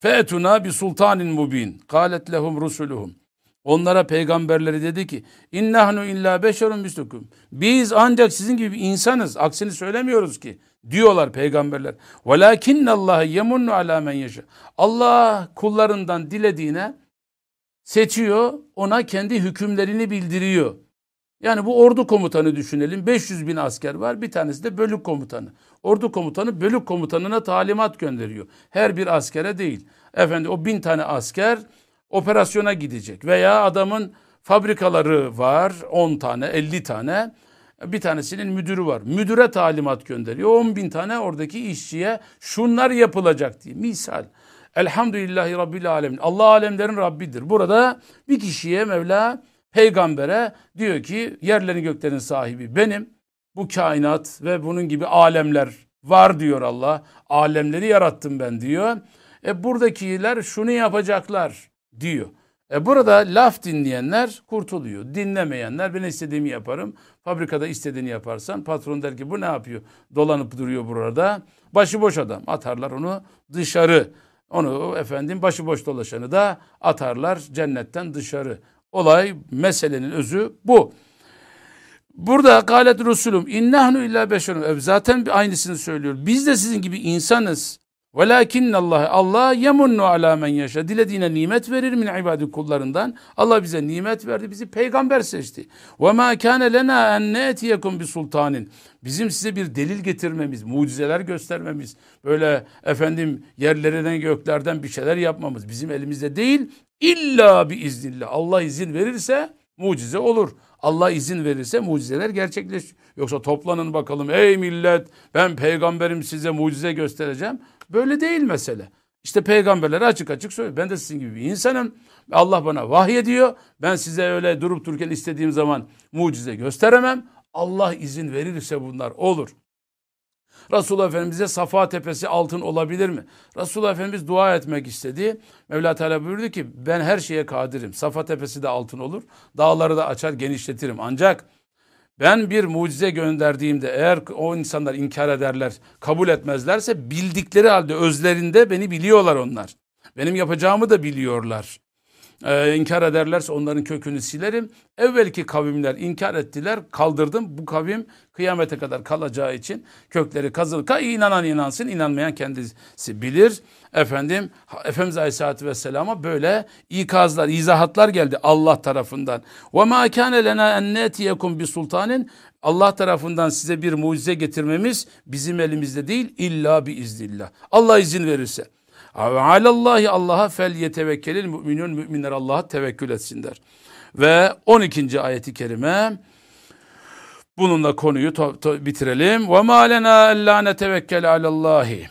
Fetuna bi sultanin mubin. Kalet lehum rusuluhum. Onlara peygamberleri dedi ki innahnu illa beşerun mislukum. Biz ancak sizin gibi insanız. Aksini söylemiyoruz ki diyorlar peygamberler. Velakinne Allah yemunnu ala men yaşa. Allah kullarından dilediğine seçiyor, ona kendi hükümlerini bildiriyor. Yani bu ordu komutanı düşünelim. 500 bin asker var. Bir tanesi de bölük komutanı. Ordu komutanı bölük komutanına talimat gönderiyor. Her bir askere değil. Efendi o bin tane asker operasyona gidecek veya adamın fabrikaları var 10 tane 50 tane bir tanesinin müdürü var. Müdüre talimat gönderiyor. 10 bin tane oradaki işçiye şunlar yapılacak diye. Misal. Elhamdülillahi Rabbil Alemin. Allah alemlerin Rabbidir. Burada bir kişiye Mevla peygambere diyor ki yerlerin göklerin sahibi benim. Bu kainat ve bunun gibi alemler var diyor Allah. Alemleri yarattım ben diyor. E buradakiler şunu yapacaklar diyor. E burada laf dinleyenler kurtuluyor. Dinlemeyenler ben istediğimi yaparım. Fabrikada istediğini yaparsan patron der ki bu ne yapıyor? Dolanıp duruyor burada. Başıboş adam. Atarlar onu dışarı. Onu efendim başıboş dolaşanı da atarlar cennetten dışarı. Olay meselenin özü bu. Burada galet Resulüm innahnu illa beşerun. Zaten aynısını söylüyor. Biz de sizin gibi insanız. Velakin Allah Allah yemunnu ala men yaşa. Dilediğine nimet verir min ibadi kullarından. Allah bize nimet verdi. Bizi peygamber seçti. Kana lena en netiyekum bi sultanin. Bizim size bir delil getirmemiz, mucizeler göstermemiz, böyle efendim yerlerden göklerden bir şeyler yapmamız bizim elimizde değil. İlla bi iznillah. Allah izin verirse mucize olur. Allah izin verirse mucizeler gerçekleşir. Yoksa toplanın bakalım ey millet ben peygamberim size mucize göstereceğim. Böyle değil mesele. İşte peygamberler açık açık söylüyor. Ben de sizin gibi bir insanım. Allah bana vahiy ediyor. Ben size öyle durup dururken istediğim zaman mucize gösteremem. Allah izin verirse bunlar olur. Resulullah Efendimiz'e Safa Tepesi altın olabilir mi? Resulullah Efendimiz dua etmek istedi. Mevla Teala buyurdu ki ben her şeye kadirim. Safa Tepesi de altın olur. Dağları da açar genişletirim. Ancak ben bir mucize gönderdiğimde eğer o insanlar inkar ederler, kabul etmezlerse bildikleri halde özlerinde beni biliyorlar onlar. Benim yapacağımı da biliyorlar Ee, inkar ederlerse onların kökünü silerim. Evvelki kavimler inkar ettiler, kaldırdım. Bu kavim kıyamete kadar kalacağı için kökleri kazılır. Ka inanan inansın, inanmayan kendisi bilir. Efendim, Efendimiz Aleyhisselatü Vesselam'a böyle ikazlar, izahatlar geldi Allah tarafından. وَمَا كَانَ لَنَا اَنْ نَيْتِيَكُمْ بِسُلْطَانٍ Allah tarafından size bir mucize getirmemiz bizim elimizde değil, illa biiznillah. Allah izin verirse. Alallahi Allah'a fel yetevekkelil müminun müminler Allah'a tevekkül etsinler. Ve 12. ayeti kerime bununla konuyu bitirelim. Ve ma lena ella netevekkel alallahi.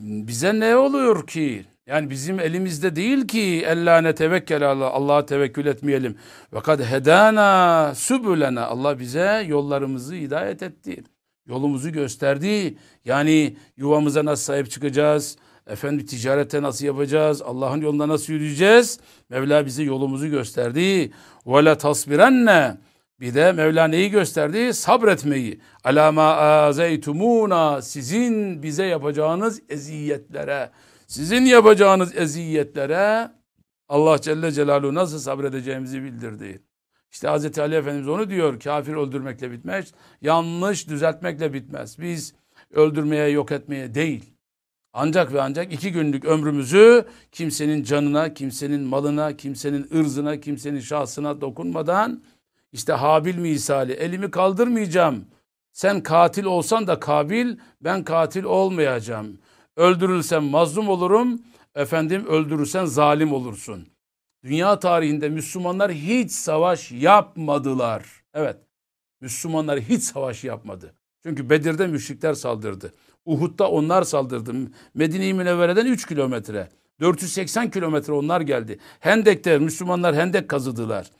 Bize ne oluyor ki? Yani bizim elimizde değil ki ella netevekkel Allah Allah'a tevekkül etmeyelim. Ve kad hedana subulena Allah bize yollarımızı hidayet etti. Yolumuzu gösterdi. Yani yuvamıza nasıl sahip çıkacağız? Efendim ticarette nasıl yapacağız? Allah'ın yolunda nasıl yürüyeceğiz? Mevla bize yolumuzu gösterdi. Ve la tasbirenne. Bir de Mevla neyi gösterdi? Sabretmeyi. Alama azeytumuna. Sizin bize yapacağınız eziyetlere. Sizin yapacağınız eziyetlere Allah Celle Celaluhu nasıl sabredeceğimizi bildirdi. İşte Hz. Ali Efendimiz onu diyor. Kafir öldürmekle bitmez. Yanlış düzeltmekle bitmez. Biz öldürmeye, yok etmeye değil ancak ve ancak iki günlük ömrümüzü kimsenin canına, kimsenin malına, kimsenin ırzına, kimsenin şahsına dokunmadan işte Habil misali elimi kaldırmayacağım. Sen katil olsan da kabil, ben katil olmayacağım. Öldürülsem mazlum olurum, efendim öldürürsen zalim olursun. Dünya tarihinde Müslümanlar hiç savaş yapmadılar. Evet, Müslümanlar hiç savaş yapmadı. Çünkü Bedir'de müşrikler saldırdı. Uhud'da onlar saldırdı. Medine-i Münevvere'den 3 kilometre. 480 kilometre onlar geldi. Hendek'te Müslümanlar hendek kazıdılar.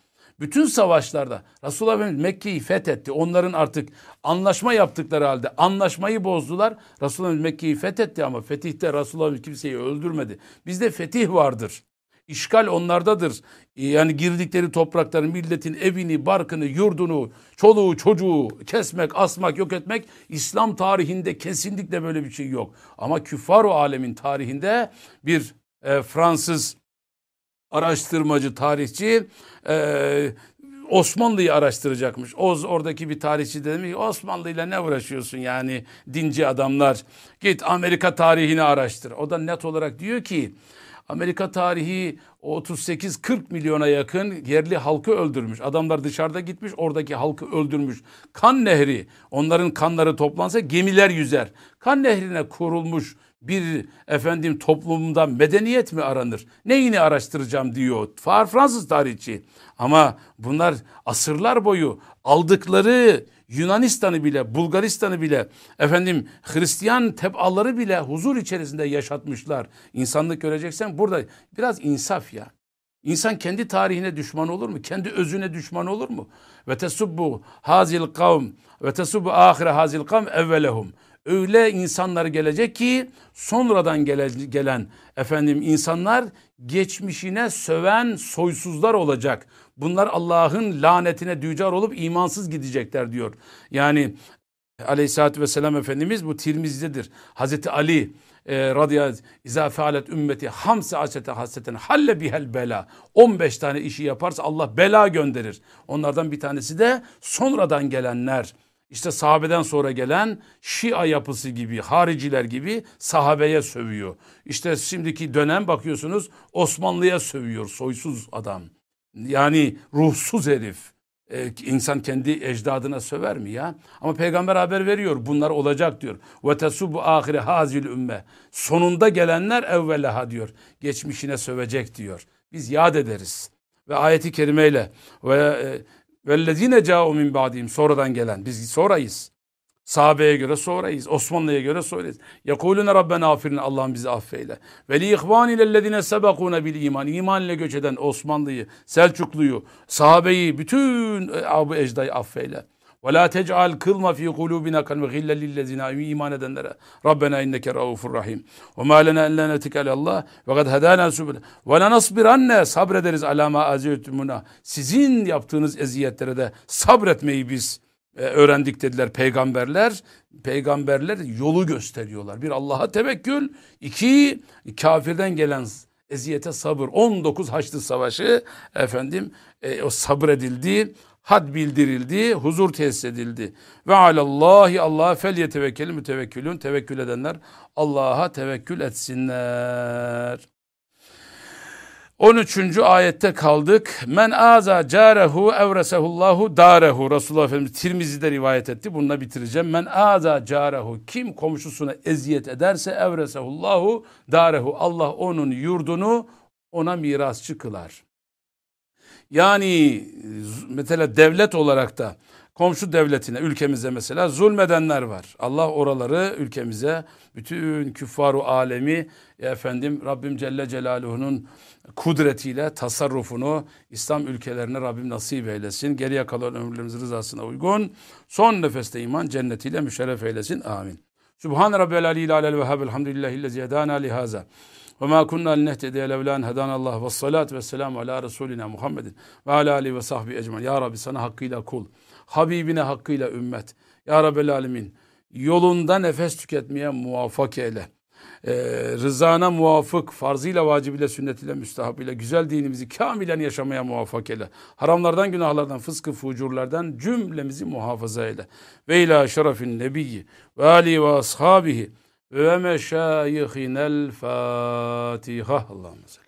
Bütün savaşlarda Resulullah Efendimiz Mekke'yi fethetti. Onların artık anlaşma yaptıkları halde anlaşmayı bozdular. Resulullah Efendimiz Mekke'yi fethetti ama fetihte Resulullah Efendimiz kimseyi öldürmedi. Bizde fetih vardır. İşgal onlardadır. Yani girdikleri toprakların milletin evini, barkını, yurdunu, çoluğu, çocuğu kesmek, asmak, yok etmek İslam tarihinde kesinlikle böyle bir şey yok. Ama küffar o alemin tarihinde bir e, Fransız araştırmacı, tarihçi e, Osmanlı'yı araştıracakmış. Oz oradaki bir tarihçi demiş Osmanlı ile ne uğraşıyorsun yani dinci adamlar. Git Amerika tarihini araştır. O da net olarak diyor ki Amerika tarihi 38-40 milyona yakın yerli halkı öldürmüş. Adamlar dışarıda gitmiş oradaki halkı öldürmüş. Kan nehri onların kanları toplansa gemiler yüzer. Kan nehrine kurulmuş bir efendim toplumda medeniyet mi aranır? Neyini araştıracağım diyor Fransız tarihçi. Ama bunlar asırlar boyu aldıkları Yunanistan'ı bile, Bulgaristan'ı bile, efendim Hristiyan tebaları bile huzur içerisinde yaşatmışlar. İnsanlık göreceksen burada biraz insaf ya. İnsan kendi tarihine düşman olur mu? Kendi özüne düşman olur mu? Ve tesubbu hazil kavm ve tesubbu ahire hazil kavm evvelehum. Öyle insanlar gelecek ki sonradan gele, gelen efendim insanlar geçmişine söven soysuzlar olacak. Bunlar Allah'ın lanetine dücar olup imansız gidecekler diyor. Yani Aleyhisselatü Vesselam Efendimiz bu Tirmiz'dedir. Hazreti Ali e, radıyallahu izâ fealet ümmeti hamse asete haseten halle bihel bela. 15 tane işi yaparsa Allah bela gönderir. Onlardan bir tanesi de sonradan gelenler. İşte sahabeden sonra gelen Şia yapısı gibi, hariciler gibi sahabeye sövüyor. İşte şimdiki dönem bakıyorsunuz Osmanlı'ya sövüyor soysuz adam. Yani ruhsuz herif. Ee, insan kendi ecdadına söver mi ya? Ama peygamber haber veriyor. Bunlar olacak diyor. Ve tesubu ahire hazil ümme. Sonunda gelenler evvelaha diyor. Geçmişine sövecek diyor. Biz yad ederiz. Ve ayeti kerimeyle ve e, vellezine ca'u min ba'dihim sonradan gelen biz sonrayız. Sahabeye göre sonrayız. Osmanlı'ya göre sonrayız. Yekulune Rabbena afirin Allah'ım bizi affeyle. Ve li ihvanile lezine sebekune bil iman. İman ile göç eden Osmanlı'yı, Selçuklu'yu, sahabeyi, bütün e, abu ecdayı affeyle. Ve la tec'al kılma fi kulubina kan ve gille lillezine iman edenlere. Rabbena inneke raufur rahim. Ve ma lena en la netikale Allah ve kad hedana subul. Ve la nasbiranne sabrederiz ala ma aziyetumuna. Sizin yaptığınız eziyetlere de sabretmeyi biz e, öğrendik dediler peygamberler. Peygamberler yolu gösteriyorlar. Bir Allah'a tevekkül, iki kafirden gelen eziyete sabır. 19 Haçlı Savaşı efendim e, o sabredildi, had bildirildi, huzur tesis edildi. Ve alallahi Allah'a fel yetevekkel mütevekkülün tevekkül edenler Allah'a tevekkül etsinler. 13. ayette kaldık. Men aza carehu evresehullahu darehu. Resulullah Efendimiz Tirmizi'de rivayet etti. Bununla bitireceğim. Men aza carehu. Kim komşusuna eziyet ederse evresehullahu darehu. Allah onun yurdunu ona mirasçı kılar. Yani mesela devlet olarak da komşu devletine, ülkemize mesela zulmedenler var. Allah oraları ülkemize, bütün küffaru alemi, efendim Rabbim Celle Celaluhu'nun kudretiyle tasarrufunu İslam ülkelerine Rabbim nasip eylesin. Geriye kalan ömürlerimiz rızasına uygun. Son nefeste iman cennetiyle müşerref eylesin. Amin. Subhan Rabbel Aleyhi Alel Vehhab Elhamdülillahi Lezi Hedana Lihaza. Ve ma kunna linehtediye levlan hedanallah ve salatu ve selamu ala Resulina Muhammedin ve ala alihi ve sahbihi ecmaîn. Ya Rabbi sana hakkıyla kul, Habibine hakkıyla ümmet. Ya Rabbel Alemin yolunda nefes tüketmeye muvaffak eyle e, rızana muvafık, farzıyla, vacibiyle, sünnetiyle, müstahabıyla, güzel dinimizi kamilen yaşamaya muvaffak eyle. Haramlardan, günahlardan, fıskı, fucurlardan cümlemizi muhafaza eyle. Ve ila şerefin nebiyyi ve ali ve ashabihi ve meşayihinel Fatiha. Salli.